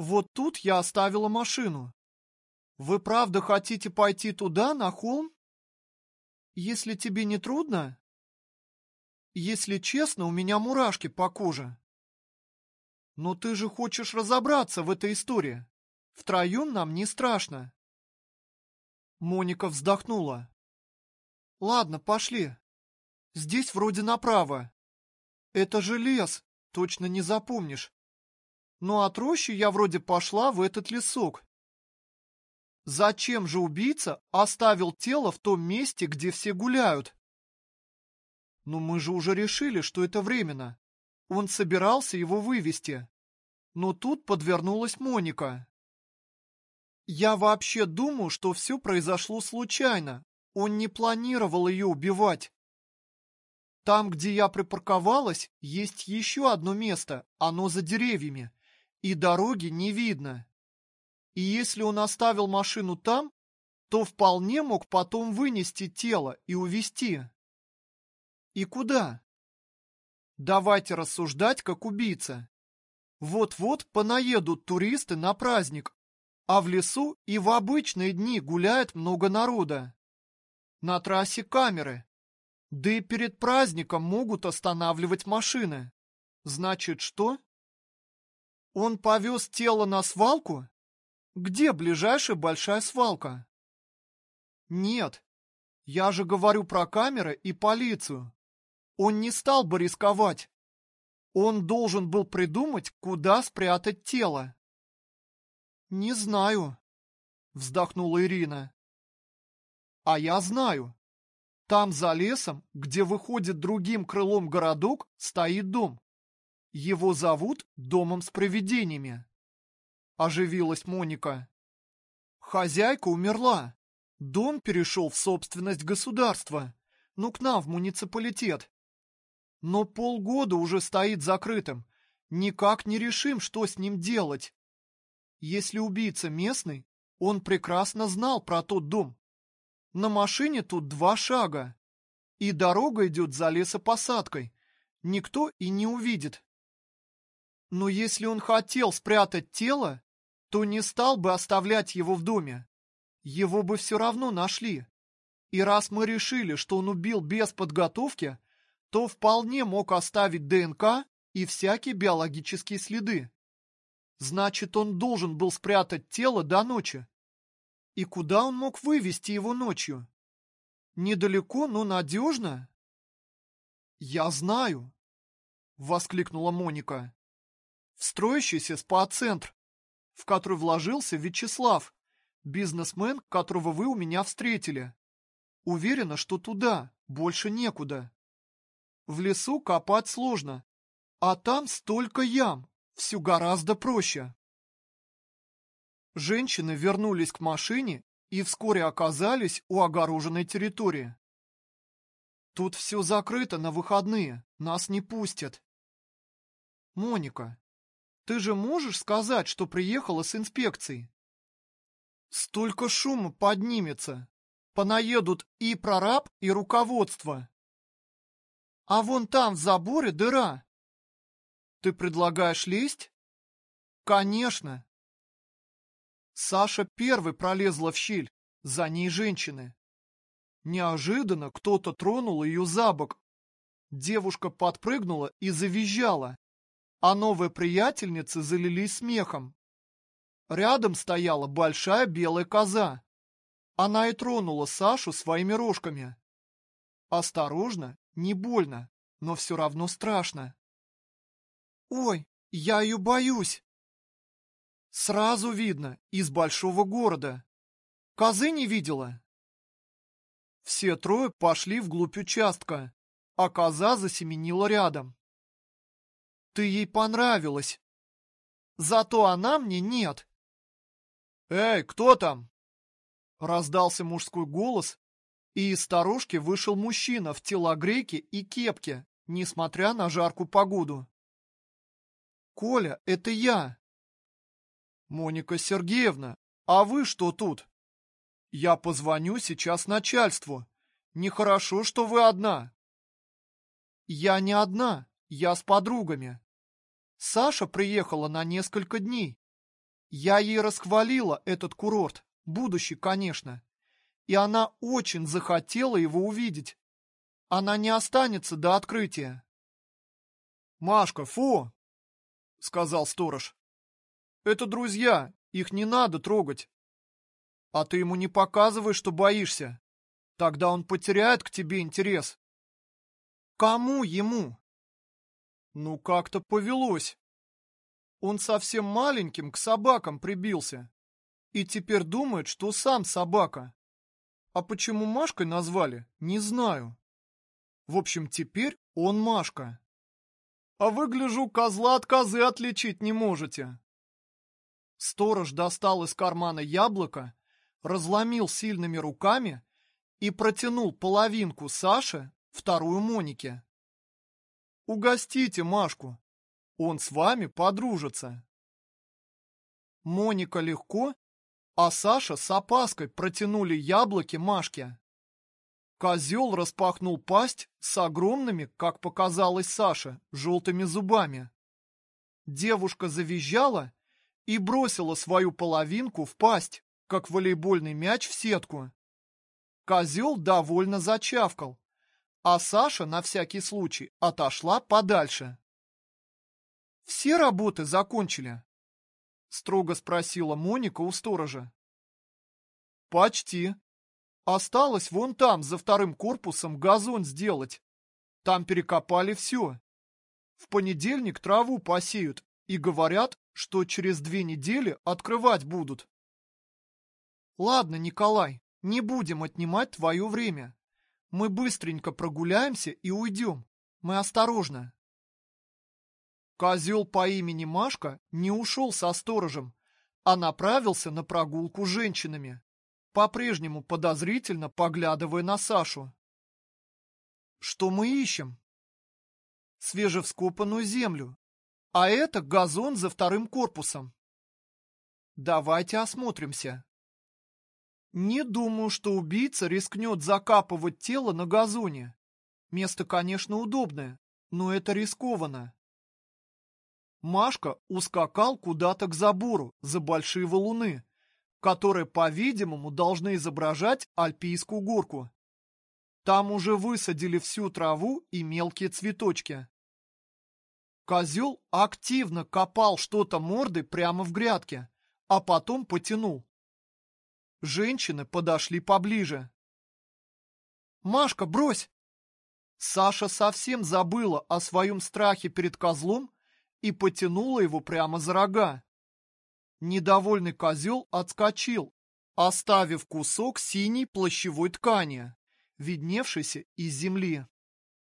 Вот тут я оставила машину. Вы правда хотите пойти туда, на холм? Если тебе не трудно? Если честно, у меня мурашки по коже. Но ты же хочешь разобраться в этой истории. Втроем нам не страшно. Моника вздохнула. Ладно, пошли. Здесь вроде направо. Это же лес, точно не запомнишь. Ну от рощи я вроде пошла в этот лесок. Зачем же убийца оставил тело в том месте, где все гуляют? Ну мы же уже решили, что это временно. Он собирался его вывести. Но тут подвернулась Моника. Я вообще думаю, что все произошло случайно. Он не планировал ее убивать. Там, где я припарковалась, есть еще одно место, оно за деревьями, и дороги не видно. И если он оставил машину там, то вполне мог потом вынести тело и увезти. И куда? Давайте рассуждать как убийца. Вот-вот понаедут туристы на праздник, а в лесу и в обычные дни гуляет много народа. На трассе камеры. Да и перед праздником могут останавливать машины. Значит, что? Он повез тело на свалку? Где ближайшая большая свалка? Нет, я же говорю про камеры и полицию. Он не стал бы рисковать. Он должен был придумать, куда спрятать тело. Не знаю, вздохнула Ирина. А я знаю. Там за лесом, где выходит другим крылом городок, стоит дом. Его зовут домом с привидениями оживилась Моника. Хозяйка умерла. Дом перешел в собственность государства. Ну, к нам, в муниципалитет. Но полгода уже стоит закрытым. Никак не решим, что с ним делать. Если убийца местный, он прекрасно знал про тот дом. На машине тут два шага. И дорога идет за лесопосадкой. Никто и не увидит. Но если он хотел спрятать тело, то не стал бы оставлять его в доме. Его бы все равно нашли. И раз мы решили, что он убил без подготовки, то вполне мог оставить ДНК и всякие биологические следы. Значит, он должен был спрятать тело до ночи. И куда он мог вывести его ночью? Недалеко, но надежно? Я знаю, воскликнула Моника. Строящийся спа-центр в который вложился Вячеслав, бизнесмен, которого вы у меня встретили. Уверена, что туда, больше некуда. В лесу копать сложно, а там столько ям, все гораздо проще. Женщины вернулись к машине и вскоре оказались у огороженной территории. Тут все закрыто на выходные, нас не пустят. Моника, ты же можешь сказать, что приехала с инспекцией? Столько шума поднимется. Понаедут и прораб, и руководство. А вон там в заборе дыра. Ты предлагаешь лезть? Конечно. Саша первый пролезла в щель, за ней женщины. Неожиданно кто-то тронул ее за бок. Девушка подпрыгнула и завизжала а новые приятельницы залились смехом. Рядом стояла большая белая коза. Она и тронула Сашу своими рожками. Осторожно, не больно, но все равно страшно. «Ой, я ее боюсь!» Сразу видно, из большого города. Козы не видела? Все трое пошли вглубь участка, а коза засеменила рядом. Ты ей понравилась. Зато она мне нет. Эй, кто там? Раздался мужской голос, и из сторожки вышел мужчина в телогрейке и кепке, несмотря на жаркую погоду. Коля, это я. Моника Сергеевна, а вы что тут? Я позвоню сейчас начальству. Нехорошо, что вы одна. Я не одна. Я с подругами. Саша приехала на несколько дней. Я ей расхвалила этот курорт, будущий, конечно, и она очень захотела его увидеть. Она не останется до открытия. «Машка, фу!» — сказал сторож. «Это друзья, их не надо трогать. А ты ему не показывай, что боишься. Тогда он потеряет к тебе интерес». «Кому ему?» «Ну, как-то повелось. Он совсем маленьким к собакам прибился. И теперь думает, что сам собака. А почему Машкой назвали, не знаю. В общем, теперь он Машка. А выгляжу, козла от козы отличить не можете. Сторож достал из кармана яблоко, разломил сильными руками и протянул половинку Саше, вторую Монике. Угостите Машку, он с вами подружится. Моника легко, а Саша с опаской протянули яблоки Машке. Козел распахнул пасть с огромными, как показалось Саше, желтыми зубами. Девушка завизжала и бросила свою половинку в пасть, как волейбольный мяч в сетку. Козел довольно зачавкал, а Саша на всякий случай отошла подальше. «Все работы закончили?» — строго спросила Моника у сторожа. «Почти. Осталось вон там, за вторым корпусом, газон сделать. Там перекопали все. В понедельник траву посеют и говорят, что через две недели открывать будут». «Ладно, Николай, не будем отнимать твое время. Мы быстренько прогуляемся и уйдем. Мы осторожно». Козел по имени Машка не ушел со сторожем, а направился на прогулку с женщинами, по-прежнему подозрительно поглядывая на Сашу. Что мы ищем? Свежевскопанную землю, а это газон за вторым корпусом. Давайте осмотримся. Не думаю, что убийца рискнет закапывать тело на газоне. Место, конечно, удобное, но это рискованно. Машка ускакал куда-то к забору за большие валуны, которые, по-видимому, должны изображать альпийскую горку. Там уже высадили всю траву и мелкие цветочки. Козел активно копал что-то мордой прямо в грядке, а потом потянул. Женщины подошли поближе. «Машка, брось!» Саша совсем забыла о своем страхе перед козлом и потянула его прямо за рога. Недовольный козел отскочил, оставив кусок синей плащевой ткани, видневшейся из земли.